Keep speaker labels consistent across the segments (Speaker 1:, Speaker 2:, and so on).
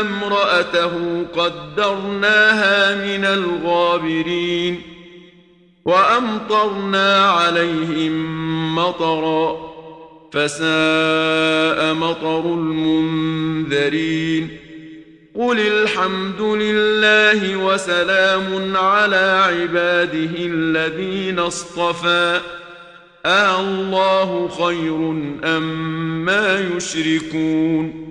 Speaker 1: امرأته قدرناها من الغابرين وأمطرنا عليهم مطرا فساء مطر المنذرين قل الحمد لله وسلام على عباده الذين اصطفى أَاللَّهُ آه خَيْرٌ أَمَّا أم يُشْرِكُونَ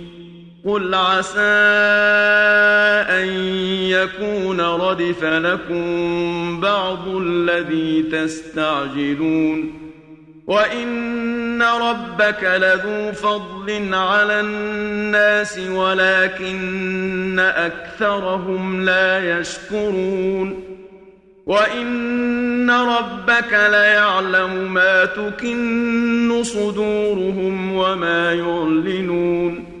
Speaker 1: قل عسى أن يكون ردف لكم بعض الذي تستعجلون وإن ربك لذو فضل على الناس ولكن أكثرهم لا يشكرون وَإِنَّ رَبَّكَ لَيَعْلَمُ مَا تُكِنُّ صُدُورُهُمْ وَمَا يُعْلِنُونَ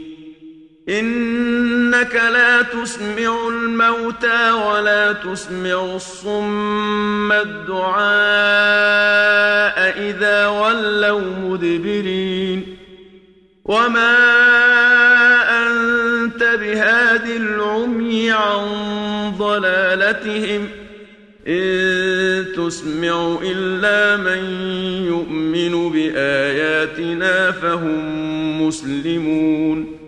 Speaker 1: انك لا تسمع الموتى ولا تسمع الصم الدعاء اذا ولوا مدبرين وما انت بهاد العمي عن ضلالتهم ان تسمع الا من يؤمن باياتنا فهم مسلمون